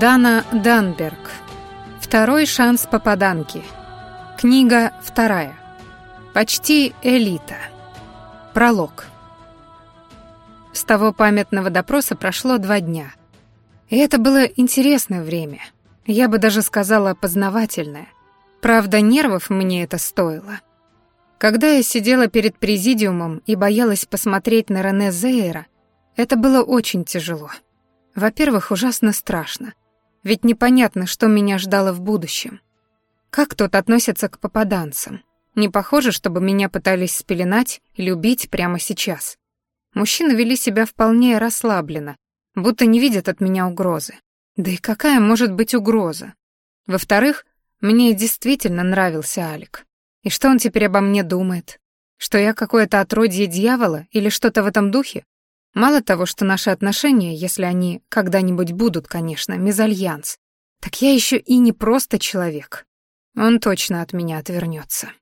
Дана Данберг. Второй шанс попаданки. Книга вторая. Почти элита. Пролог. С того памятного допроса прошло два дня. И это было интересное время. Я бы даже сказала познавательное. Правда, нервов мне это стоило. Когда я сидела перед президиумом и боялась посмотреть на Рене Зейера, это было очень тяжело. Во-первых, ужасно страшно. Ведь непонятно, что меня ждало в будущем. Как тот относится к попаданцам? Не похоже, чтобы меня пытались спеленать или убить прямо сейчас. Мужчины вели себя вполне расслабленно, будто не видят от меня угрозы. Да и какая может быть угроза? Во-вторых, мне действительно нравился Алик. И что он теперь обо мне думает? Что я какое-то отродье дьявола или что-то в этом духе? Мало того, что наши отношения, если они когда-нибудь будут, конечно, мезальянс, так я еще и не просто человек. Он точно от меня отвернется.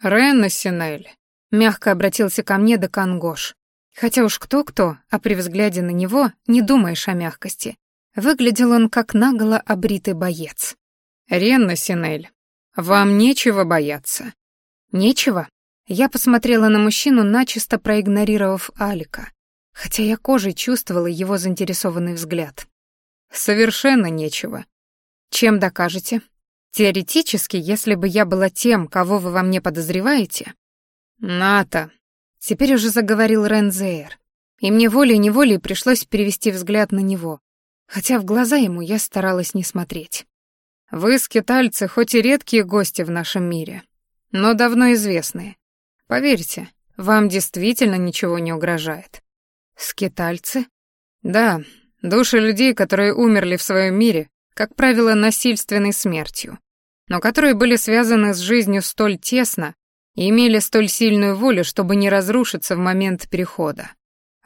«Ренна Синель», — мягко обратился ко мне Декан Гош. Хотя уж кто-кто, а при взгляде на него не думаешь о мягкости. Выглядел он как наголо обритый боец. «Ренна Синель, вам нечего бояться». «Нечего?» Я посмотрела на мужчину, начисто проигнорировав Алика хотя я кожей чувствовала его заинтересованный взгляд. «Совершенно нечего». «Чем докажете?» «Теоретически, если бы я была тем, кого вы во мне подозреваете...» «Ната», — теперь уже заговорил Рензейр, и мне волей-неволей пришлось перевести взгляд на него, хотя в глаза ему я старалась не смотреть. «Вы, скитальцы, хоть и редкие гости в нашем мире, но давно известные. Поверьте, вам действительно ничего не угрожает. Скитальцы? Да, души людей, которые умерли в своем мире, как правило, насильственной смертью, но которые были связаны с жизнью столь тесно и имели столь сильную волю, чтобы не разрушиться в момент перехода.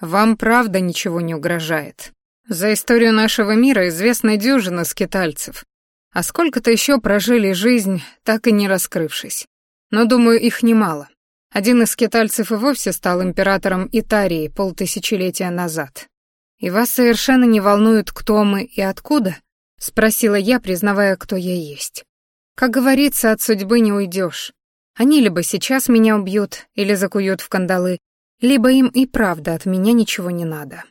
Вам правда ничего не угрожает. За историю нашего мира известна дюжина скитальцев, а сколько-то еще прожили жизнь, так и не раскрывшись. Но, думаю, их немало. Один из скитальцев и вовсе стал императором Итарии полтысячелетия назад. «И вас совершенно не волнует, кто мы и откуда?» — спросила я, признавая, кто я есть. «Как говорится, от судьбы не уйдешь. Они либо сейчас меня убьют или закуют в кандалы, либо им и правда от меня ничего не надо».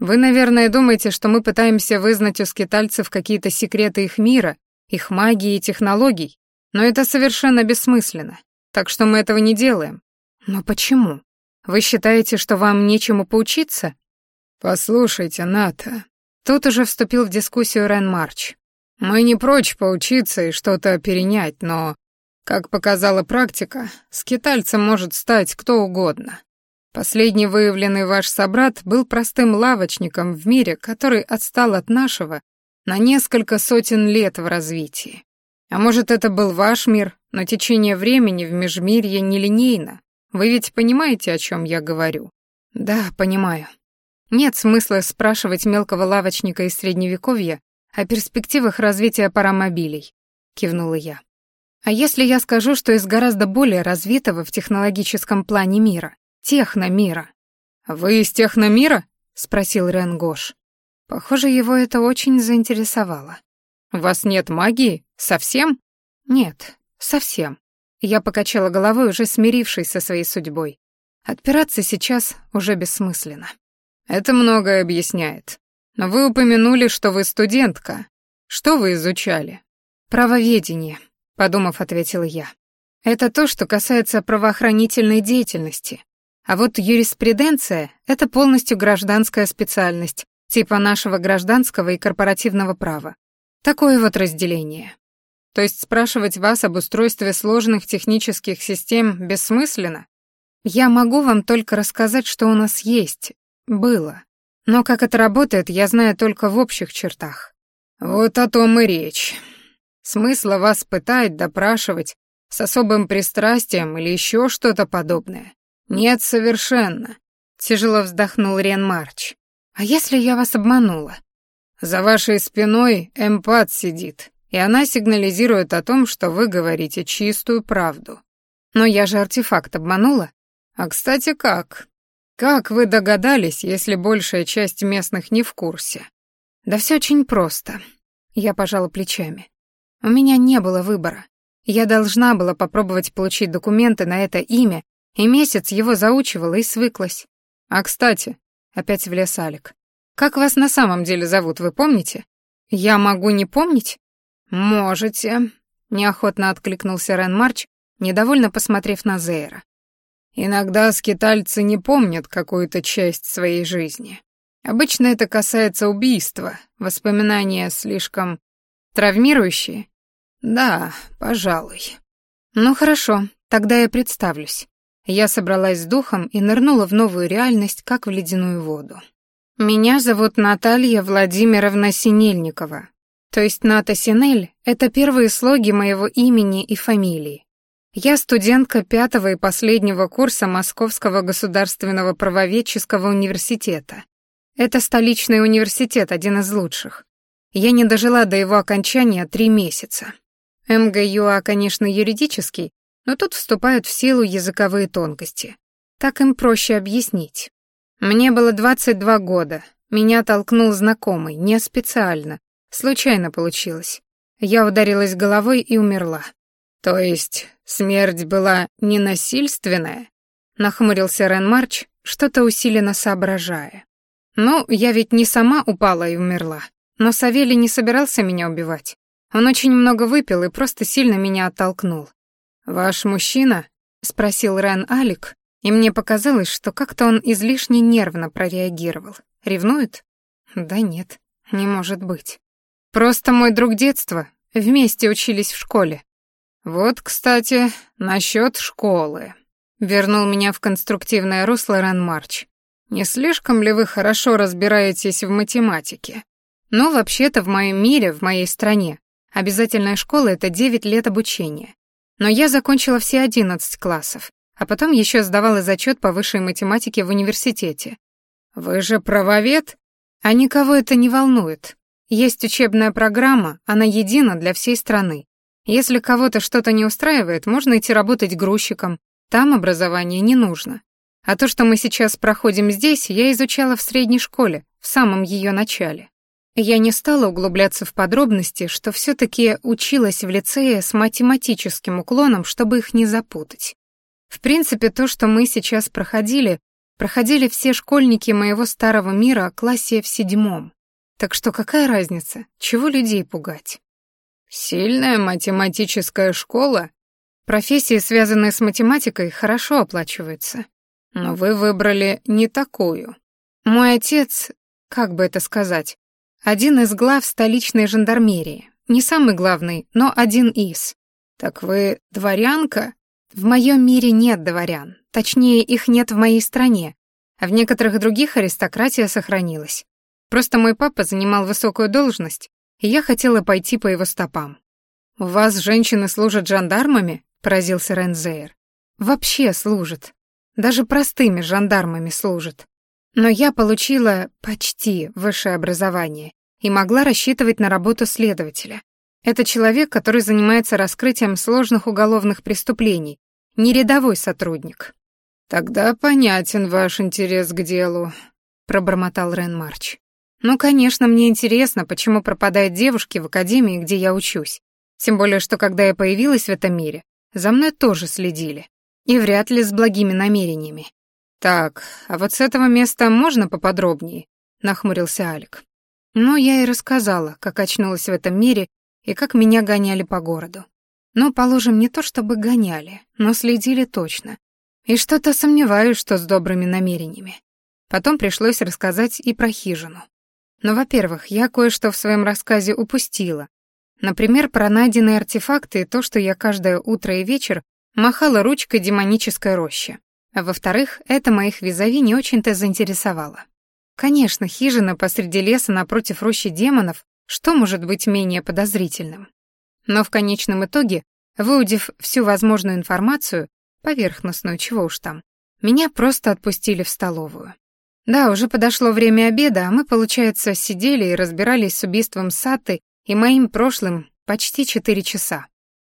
«Вы, наверное, думаете, что мы пытаемся вызнать у скитальцев какие-то секреты их мира, их магии и технологий, но это совершенно бессмысленно. Так что мы этого не делаем. Но почему? Вы считаете, что вам нечему поучиться? Послушайте, Ната. Тут уже вступил в дискуссию Рен Марч. Мы не прочь поучиться и что-то перенять, но, как показала практика, скитальцем может стать кто угодно. Последний выявленный ваш собрат был простым лавочником в мире, который отстал от нашего на несколько сотен лет в развитии. А может, это был ваш мир, но течение времени в Межмирье нелинейно. Вы ведь понимаете, о чем я говорю? Да, понимаю. Нет смысла спрашивать мелкого лавочника из Средневековья о перспективах развития парамобилей, кивнула я. А если я скажу, что из гораздо более развитого в технологическом плане мира, техномира? Вы из техномира? спросил Рен Гош. Похоже, его это очень заинтересовало. Вас нет магии? Совсем? Нет, Совсем. Я покачала головой, уже смирившись со своей судьбой. Отпираться сейчас уже бессмысленно. Это многое объясняет. Но вы упомянули, что вы студентка. Что вы изучали? Правоведение, подумав, ответила я. Это то, что касается правоохранительной деятельности. А вот юриспруденция — это полностью гражданская специальность, типа нашего гражданского и корпоративного права. Такое вот разделение. То есть спрашивать вас об устройстве сложных технических систем бессмысленно? Я могу вам только рассказать, что у нас есть, было. Но как это работает, я знаю только в общих чертах. Вот о том и речь. Смысла вас пытать, допрашивать с особым пристрастием или еще что-то подобное? Нет, совершенно. Тяжело вздохнул Рен Марч. А если я вас обманула? За вашей спиной эмпат сидит, и она сигнализирует о том, что вы говорите чистую правду. Но я же артефакт обманула. А, кстати, как? Как вы догадались, если большая часть местных не в курсе? Да все очень просто. Я пожала плечами. У меня не было выбора. Я должна была попробовать получить документы на это имя, и месяц его заучивала и свыклась. А, кстати, опять влез Алик. Как вас на самом деле зовут, вы помните? Я могу не помнить? Можете, неохотно откликнулся Рен Марч, недовольно посмотрев на Зейра. Иногда скитальцы не помнят какую-то часть своей жизни. Обычно это касается убийства, воспоминания слишком травмирующие. Да, пожалуй. Ну хорошо, тогда я представлюсь. Я собралась с духом и нырнула в новую реальность, как в ледяную воду. Меня зовут Наталья Владимировна Синельникова. То есть Ната Синель — это первые слоги моего имени и фамилии. Я студентка пятого и последнего курса Московского государственного правоведческого университета. Это столичный университет, один из лучших. Я не дожила до его окончания три месяца. МГЮА, конечно, юридический, но тут вступают в силу языковые тонкости. Так им проще объяснить. Мне было 22 года. Меня толкнул знакомый, не специально. Случайно получилось. Я ударилась головой и умерла. То есть смерть была ненасильственная? Нахмурился Рен Марч, что-то усиленно соображая. Ну, я ведь не сама упала и умерла. Но Савелий не собирался меня убивать. Он очень много выпил и просто сильно меня оттолкнул. «Ваш мужчина?» — спросил Рен Алик, и мне показалось, что как-то он излишне нервно прореагировал. Ревнует? Да нет, не может быть. Просто мой друг детства, вместе учились в школе. Вот, кстати, насчет школы. Вернул меня в конструктивное русло Рен Марч. Не слишком ли вы хорошо разбираетесь в математике? Ну, вообще-то в моем мире, в моей стране, обязательная школа — это 9 лет обучения. Но я закончила все 11 классов, а потом еще сдавала зачет по высшей математике в университете. Вы же правовед? А никого это не волнует. Есть учебная программа, она едина для всей страны. Если кого-то что-то не устраивает, можно идти работать грузчиком, там образование не нужно. А то, что мы сейчас проходим здесь, я изучала в средней школе, в самом ее начале. Я не стала углубляться в подробности, что все таки училась в лицее с математическим уклоном, чтобы их не запутать. В принципе, то, что мы сейчас проходили, проходили все школьники моего старого мира классе в седьмом. Так что какая разница, чего людей пугать? Сильная математическая школа? Профессии, связанные с математикой, хорошо оплачиваются. Но вы выбрали не такую. Мой отец, как бы это сказать, один из глав столичной жандармерии. Не самый главный, но один из. Так вы дворянка? В моем мире нет дворян. Точнее, их нет в моей стране. А в некоторых других аристократия сохранилась. Просто мой папа занимал высокую должность, и я хотела пойти по его стопам. «У вас женщины служат жандармами?» — поразился Рензейр. «Вообще служат. Даже простыми жандармами служат. Но я получила почти высшее образование и могла рассчитывать на работу следователя. Это человек, который занимается раскрытием сложных уголовных преступлений, не рядовой сотрудник. Тогда понятен ваш интерес к делу, пробормотал Рен Марч. Ну, конечно, мне интересно, почему пропадают девушки в академии, где я учусь. Тем более, что когда я появилась в этом мире, за мной тоже следили. И вряд ли с благими намерениями. «Так, а вот с этого места можно поподробнее?» — нахмурился Алик. Ну, я и рассказала, как очнулась в этом мире и как меня гоняли по городу. Ну, положим, не то чтобы гоняли, но следили точно. И что-то сомневаюсь, что с добрыми намерениями. Потом пришлось рассказать и про хижину. Но, во-первых, я кое-что в своем рассказе упустила. Например, про найденные артефакты и то, что я каждое утро и вечер махала ручкой демонической рощи. А во-вторых, это моих визави не очень-то заинтересовало. Конечно, хижина посреди леса напротив рощи демонов, что может быть менее подозрительным? Но в конечном итоге, выудив всю возможную информацию, поверхностную, чего уж там, меня просто отпустили в столовую. Да, уже подошло время обеда, а мы, получается, сидели и разбирались с убийством Саты и моим прошлым почти четыре часа.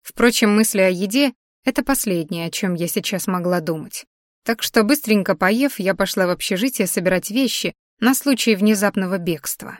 Впрочем, мысли о еде — это последнее, о чем я сейчас могла думать. Так что быстренько поев, я пошла в общежитие собирать вещи на случай внезапного бегства.